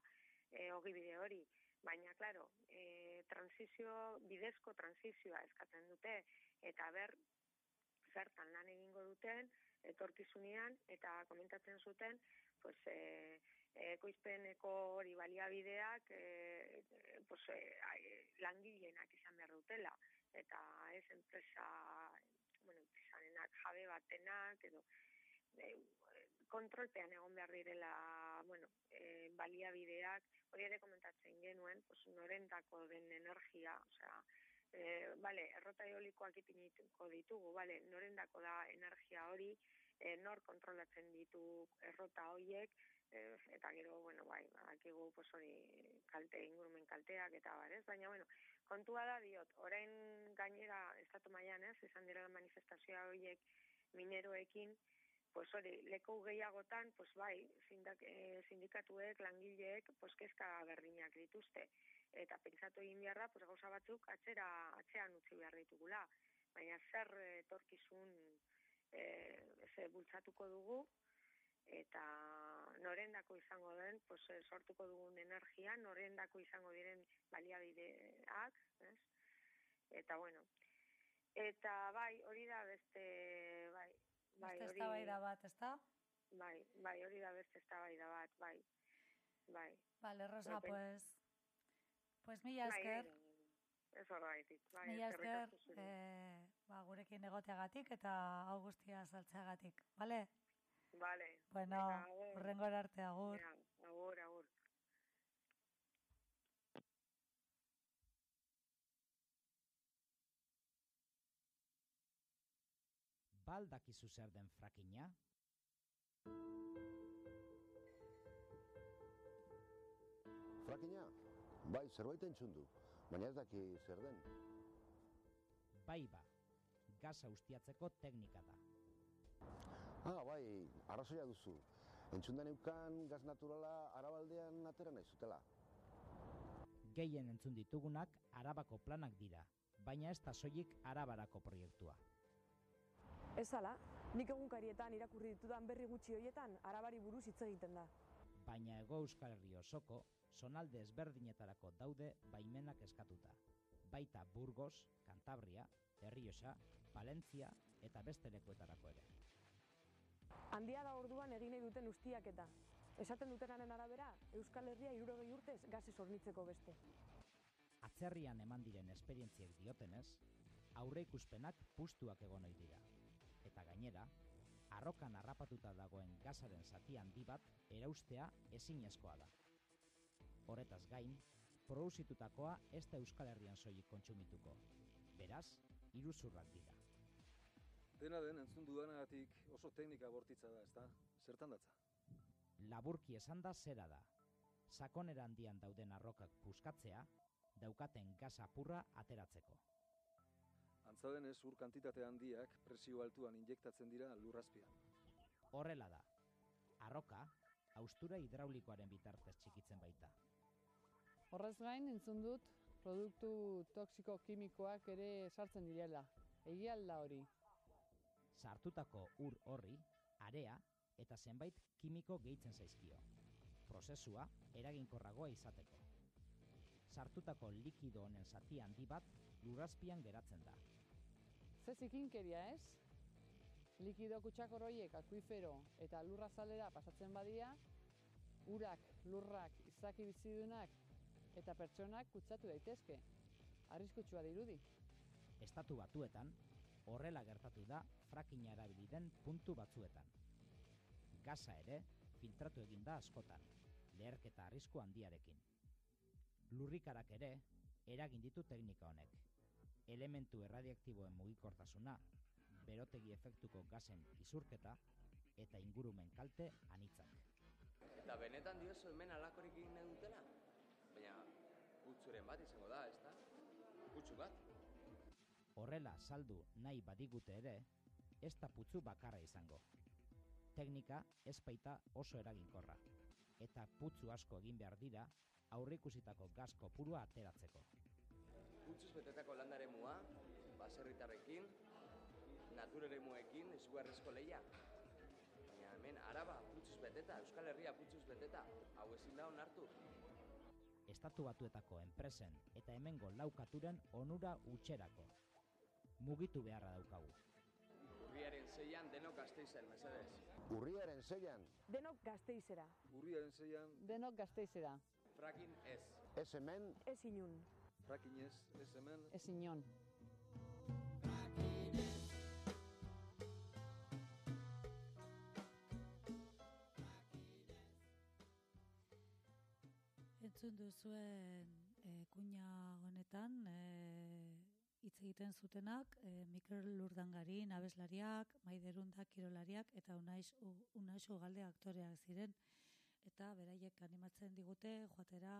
e, ogibide hori. Baina claro, e, transizio bidezko transizioa eskatzen dute. Eta ber zertan lan egingo duten etorkizunean eta komentatzen zuten pues eh ekoizpeneko hori baliabideak eh pues eh, langileenak izan behar dutela. Eta ez enpresa bueno, enpresarenak jabe batenak edo e, kontrolpean egon behar direla, bueno, e, baliabideak, hori ere komentatzen genuen, pues, norendako den energia, osea, e, vale, errota eolikoak ipinituko ditugu, vale, norendako da energia hori, e, nor kontrolatzen ditu errota horiek, e, eta gero, bueno, bai, akigu, pues, hori kalte, ingurumen kalteak, eta bar, ez? Baina, bueno, kontua da diot, orain gainera, estatu maian, ez, izan dira manifestazioa horiek mineroekin, pues hori, leku gehiagotan, pues bai, zindak, e, sindikatuek, langileek, pues kezka berdinak dituzte. Eta pentsatu egin beharra, pues gauza batzuk atzera, atzean utzi behar ditugula. Baina zer etorkizun e, ze bultzatuko dugu, eta norendako izango den, pues, sortuko dugun energia, norendako izango diren baliabideak, ez? Eta bueno, eta bai, hori da beste, bai, Bai, beste eztabaida bat, ezta? Bai, bai, hori da beste eztabaida bat, bai. Bai. Vale, Rosa, pues pues mila bai, esker. Ez horraitik, bai. Mila esker, eh, ba, gurekin egoteagatik eta augustia saltzeagatik, vale? Vale. Bueno, horrengo arte agur. Agur, agur. Baldakizu zer den frakina? Frakina? Bai, zerbait entzun du, baina ez daki zer den. Bai ba, gaza ustiatzeko teknika da. Ah, bai, arrazoia duzu. Entzun eukan gaz naturala arabaldean atera nahi zutela. Gehien entzun ditugunak arabako planak dira, baina ez da soilik arabarako proiektua. Ez ala, nik egunkarietan irakurri ditudan berri gutxi hoietan arabari buruz hitz egiten da. Baina ego euskal herri osoko, sonalde ezberdinetarako daude baimenak eskatuta. Baita Burgos, Cantabria, Herriosa, Valentzia eta beste lekuetarako ere. Handia da orduan egin nahi duten ustiak eta. Esaten dutenaren arabera, Euskal Herria irurogei urtez gazi zornitzeko beste. Atzerrian eman diren esperientziek diotenez, aurre ikuspenak pustuak egon ohi dira eta gainera, arrokan harrapatuta dagoen gazaren zati handi bat eraustea ezinezkoa da. Horretaz gain, produzitutakoa ez da Euskal Herrian soilik kontsumituko. Beraz, iruzurrak dira. Dena den entzun dudanagatik oso teknika bortitza da, ezta? Zertan datza? Laburki esan da zera da. Sakonera handian dauden arrokak puskatzea, daukaten gas apurra ateratzeko. Antza denez, ur kantitate handiak presio altuan injektatzen dira lurrazpian. Horrela da. Arroka, haustura hidraulikoaren bitartez txikitzen baita. Horrez gain, entzun dut, produktu toksiko kimikoak ere sartzen direla. Egia alda hori. Sartutako ur horri, area eta zenbait kimiko gehitzen zaizkio. Prozesua eraginkorragoa izateko. Sartutako likido honen zati handi bat lurrazpian geratzen da. Ze zikinkeria ez? Likido kutsakor horiek akuifero eta lurra zalera pasatzen badia, urak, lurrak, izaki bizidunak eta pertsonak kutsatu daitezke. Arriskutsua dirudi. Estatu batuetan, horrela gertatu da frakina erabili den puntu batzuetan. Gaza ere, filtratu egin da askotan, leherketa arrisku handiarekin. Lurrikarak ere, eragin ditu teknika honek. Elementu erradiaktiboen mugikortasuna, berotegi efektuko gazen izurketa eta ingurumen kalte anitzak. Eta benetan diozu hemen alakorik egin nahi dutela? Baina, putzuren bat izango da, ezta? Putzu bat? Horrela saldu nahi badigute ere, ez da putzu bakarra izango. Teknika ez baita oso eraginkorra, eta putzu asko egin behar dira aurrikusitako gas kopurua ateratzeko. Putzuz betetako landare mua, baserritarrekin, naturere muekin, izugarrizko leia. Baina hemen araba putzuz beteta, Euskal Herria putzuz beteta, hau ezin da onartu. Estatu batuetako enpresen eta hemengo laukaturen onura utxerako. Mugitu beharra daukagu. Urriaren zeian denok gazteizen, mesedez. Urriaren zeian, Denok gazteizera. Urriaren zeian, Denok gazteizera. Frakin ez. ez hemen, Ez inun. Frakinez, ez hemen, Ez inon. Entzun duzuen e, kuña honetan e, hitz egiten zutenak e, Mikel Lurdangari, abeslariak, Maiderunda kirolariak eta Unais U- Unais Ugalde aktoreak ziren eta beraiek animatzen digute joatera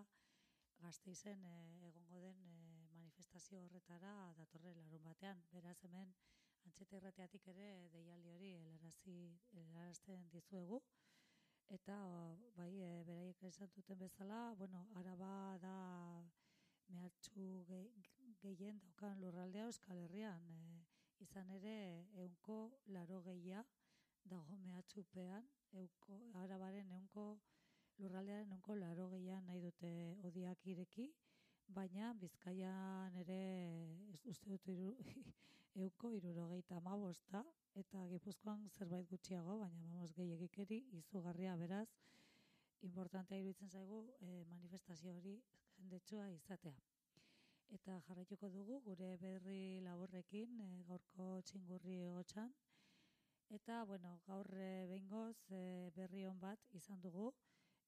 Gasteizen e, egongo den e, manifestazio horretara datorren larun batean. Beraz hemen antxete irrateatik ere deialdi hori helarazi helarazten dizuegu eta o, bai e, beraiek esan duten bezala, bueno, araba da mehatxu ge- gehien daukan lurraldea Euskal Herrian. E, izan ere, eunko laro gehia dago mehatxupean, euko, arabaren eunko lurraldearen eunko laro gehian nahi dute odiak ireki, baina Bizkaian ere ez uste dut iru, euko irurogeita amabosta, eta Gipuzkoan zerbait gutxiago, baina vamos gehiagikeri izugarria beraz, importantea iruditzen zaigu eh, manifestazio hori jendetsua izatea. Eta jarraituko dugu gure berri laburrekin eh, gaurko txingurri hotxan. Eta, bueno, gaur eh, behingoz eh, berri on bat izan dugu,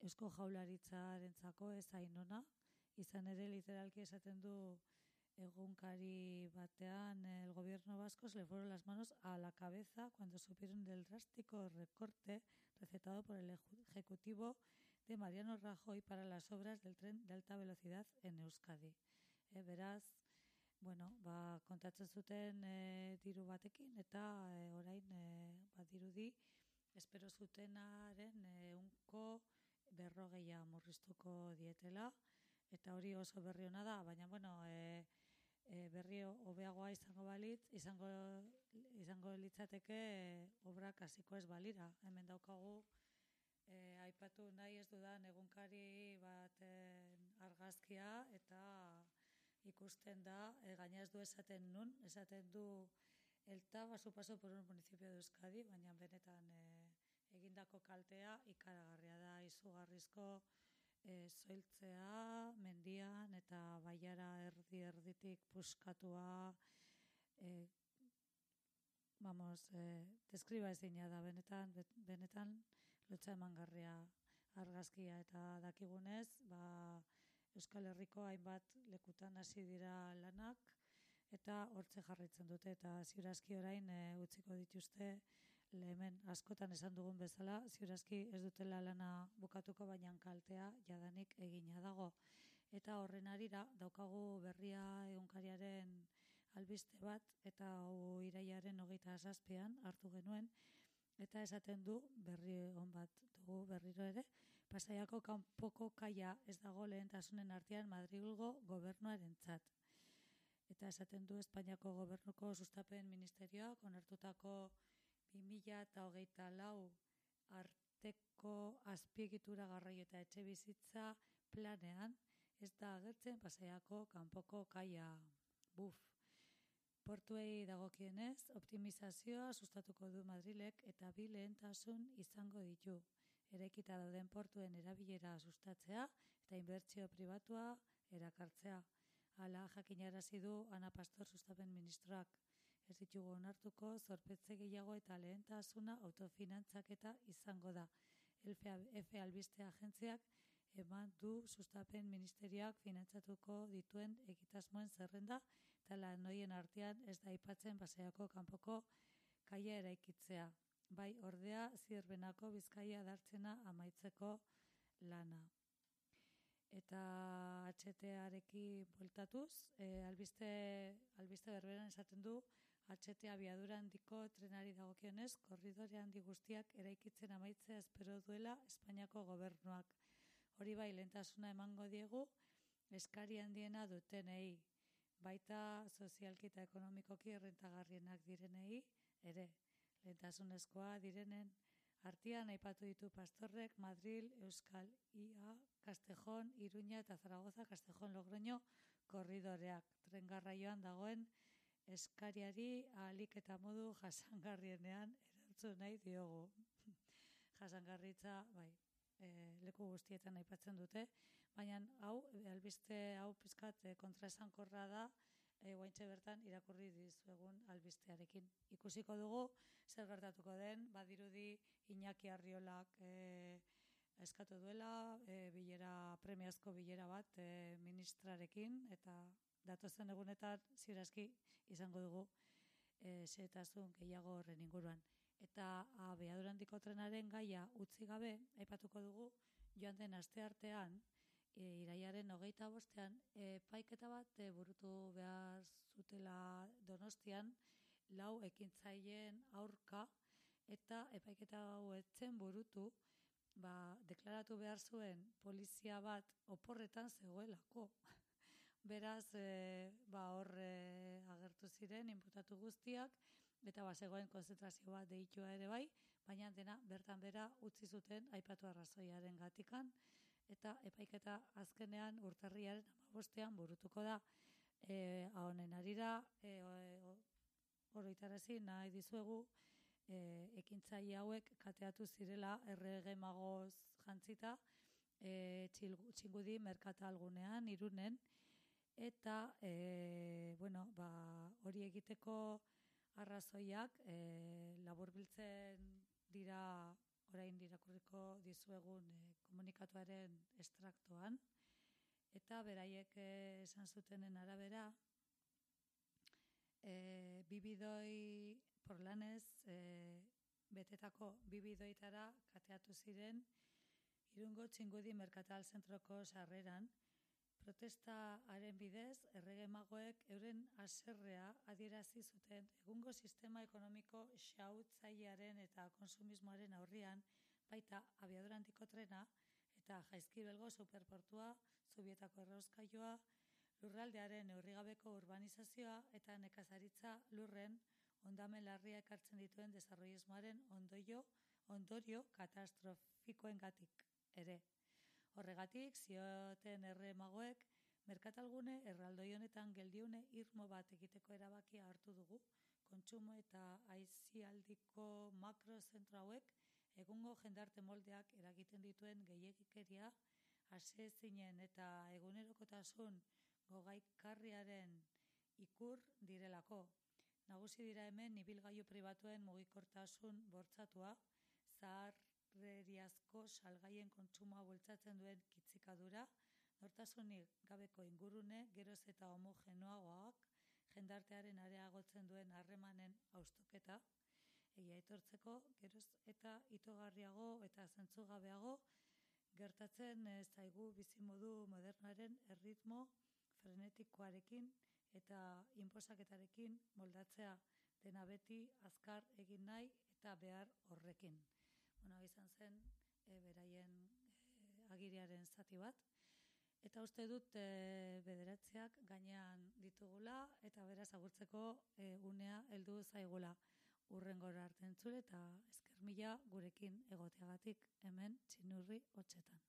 Eusko jaularitzarentzako ez ainona, izan ere literalki esaten du egunkari batean eh, el gobierno vasco se le fueron las manos a la cabeza cuando supieron del drástico recorte recetado por el Ejecutivo de Mariano Rajoy para las obras del tren de alta velocidad en Euskadi. E, beraz, bueno, ba, kontatzen zuten e, diru batekin eta e, orain e, ba, dirudi espero zutenaren e, unko berrogeia murriztuko dietela eta hori oso berri ona da, baina bueno, e, e, berri ho- hobeagoa izango balitz, izango izango litzateke e, obrak hasiko ez balira. Hemen daukagu e, aipatu nahi ez dudan egunkari baten argazkia eta ikusten da, e, gaina ez du esaten nun, esaten du elta a su paso por un municipio de Euskadi, baina benetan e, egindako kaltea ikaragarria da izugarrizko e, zoiltzea mendian eta baiara erdi erditik puskatua e, vamos, e, deskriba ezina da benetan, benetan lotza emangarria argazkia eta dakigunez, ba, Euskal Herriko hainbat lekutan hasi dira lanak, eta hortze jarraitzen dute eta ziurazki orain e, utziko dituzte hemen askotan esan dugun bezala, ziurazki ez dutela lana bukatuko baina kaltea jadanik egina dago. Eta horren arira daukagu berria egunkariaren albiste bat eta hau iraiaren hogeita zazpian hartu genuen eta esaten du berri on bat dugu berriro ere pasaiako kanpoko kaia ez dago lehentasunen artean Madrilgo gobernuarentzat. Eta esaten du Espainiako gobernuko sustapen ministerioak onartutako 2008 lau arteko azpiegitura garraio eta etxe bizitza planean ez da agertzen pasaiako kanpoko kaia buf. Portuei dagokienez, optimizazioa sustatuko du Madrilek eta bi lehentasun izango ditu. Erekita dauden portuen erabilera sustatzea eta inbertsio pribatua erakartzea. Hala jakinarazi du Ana Pastor sustapen ministroak. Ez ditugu onartuko zorpetze gehiago eta lehentasuna autofinantzaketa izango da. F albiste agentziak eman du sustapen ministeriak finantzatuko dituen egitasmoen zerrenda eta noien artean ez da aipatzen baseako kanpoko kaia eraikitzea. Bai ordea zierbenako bizkaia dartzena amaitzeko lana. Eta HTA-areki bueltatuz, e, albiste, albiste berberan esaten du, HTA biadura handiko trenari dagokionez, korridore handi guztiak eraikitzen amaitzea espero duela Espainiako gobernuak. Hori bai, lentasuna emango diegu, eskari handiena dutenei, baita sozialki eta ekonomikoki errentagarrienak direnei, ere, lehentasunezkoa direnen artean aipatu ditu pastorrek Madril, Euskal Ia, Castejon, Iruña eta Zaragoza, Castejon Logroño korridoreak. Trengarraioan dagoen eskariari ahalik eta modu jasangarrienean erantzun nahi diogu. Jasangarritza, bai, e, leku guztietan aipatzen dute, baina hau, albiste hau pizkat e, kontraesankorra da, e, guaintxe bertan irakurri dizuegun albistearekin. Ikusiko dugu, zer gertatuko den, badirudi Iñaki Arriolak e, eskatu duela, e, bilera, premiazko bilera bat e, ministrarekin, eta datozen egunetan zirazki izango dugu e, zeetazun gehiago horren inguruan. Eta abeadurandiko trenaren gaia utzi gabe, aipatuko dugu, joan den aste artean, e, iraiaren hogeita bostean, e, paiketa bat e, burutu behar zutela donostian, lau ekintzaileen aurka, eta epaiketa hau etzen burutu, ba, deklaratu behar zuen polizia bat oporretan zegoelako. Beraz, e, ba, hor e, agertu ziren, inputatu guztiak, eta ba, zegoen konzentrazio bat deitua ere bai, baina dena bertan bera utzi zuten aipatu arrazoiaren gatikan, eta epaiketa azkenean urtarriaren amabostean burutuko da. E, ahonen arira e, oroitarazi nahi dizuegu e, ekintzai hauek kateatu zirela errege magoz jantzita e, txingudi merkatalgunean irunen eta e, bueno, ba, hori egiteko arrazoiak e, laburbiltzen dira orain irakurriko dizuegun e, komunikatuaren estraktoan. Eta beraiek eh, esan zutenen arabera e, bibidoi porlanez e, betetako bibidoitara kateatu ziren irungo txingudi merkatal zentroko sarreran protestaren bidez erregemagoek euren aserrea adierazi zuten egungo sistema ekonomiko xautzailearen eta konsumismoaren aurrian baita abiadura antiko trena eta jaizkibelgo superportua, zubietako errauskaioa, lurraldearen neurrigabeko urbanizazioa eta nekazaritza lurren ondamen larria ekartzen dituen desarrollismoaren ondoio, ondorio katastrofikoengatik ere. Horregatik, zioten erremagoek, merkatalgune erraldoi honetan geldiune irmo bat egiteko erabakia hartu dugu, kontsumo eta aizialdiko makrozentro hauek egungo jendarte moldeak eragiten dituen gehiagikeria, ase zinen eta egunerokotasun gogaikarriaren ikur direlako. Nagusi dira hemen nibilgailu pribatuen mugikortasun bortzatua, zahar berriazko salgaien kontsumoa bultzatzen duen kitzikadura, nortasunik gabeko ingurune, geroz eta homogenoagoak, jendartearen areagotzen duen harremanen haustoketa, egia aitortzeko, geroz eta itogarriago eta zentzugabeago gertatzen eh, zaigu bizimodu modernoaren erritmo frenetikoarekin eta inposaketarekin moldatzea dena beti azkar egin nahi eta behar horrekin. Bueno, izan zen e, beraien e, agiriaren zati bat. Eta uste dut e, bederatziak gainean ditugula eta beraz agurtzeko e, unea heldu zaigula urrengora arte entzule eta esker mila gurekin egoteagatik hemen txinurri hotxetan.